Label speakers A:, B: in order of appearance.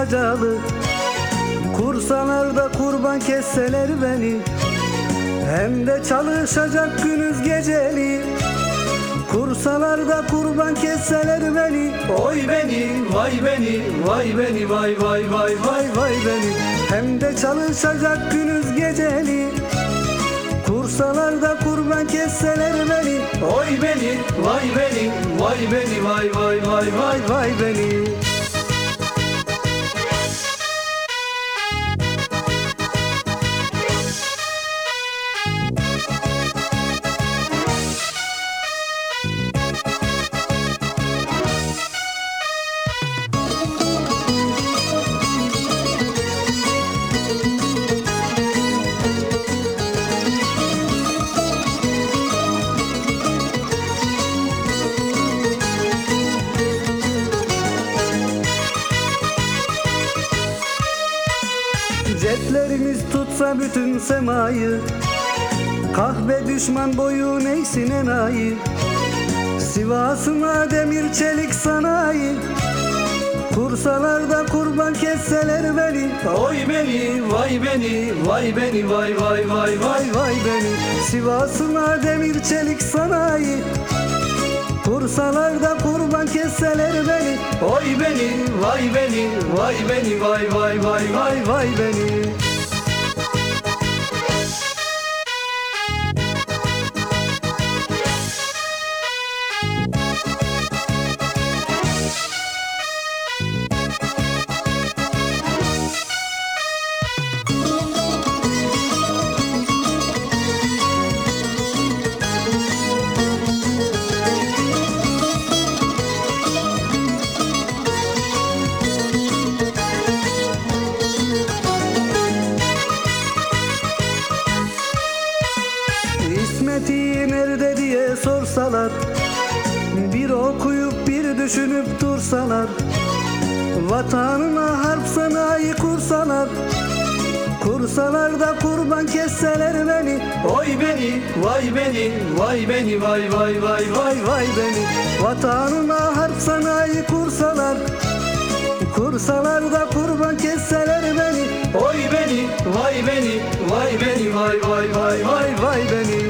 A: bacalı. Kursalar da kurban kesseler beni. Hem de çalışacak günüz geceli. Kursalar da kurban kesseler beni. Oy beni, vay beni, vay beni, vay vay vay vay vay beni. Hem de çalışacak günüz geceli Kursalar da kurban kesseler beni. Oy beni, vay beni, vay beni, vay vay vay vay vay beni Ceplerimiz tutsa bütün semayı Kahve düşman boyu neysin enayi? Sivas'ına demir çelik sanayi Kursalarda kurban kesseler beni. Oy beni, vay beni, vay beni, vay vay vay vay vay beni. Sivas'ına demir çelik sanayi Kursalarda kurban kesseler beni. Oy beni, vay beni, vay beni, vay vay vay vay vay beni İsmet'i nerede diye sorsalar Bir okuyup bir düşünüp dursalar Vatanına harp sanayi kursalar Kursalar da kurban kesseler beni. Oy beni, vay beni, vay beni, vay vay vay vay vay beni. Vatanına harp sanayi kursalar Kursalar da kurban kesseler beni. Oy beni, vay beni, vay beni, vay vay vay vay vay beni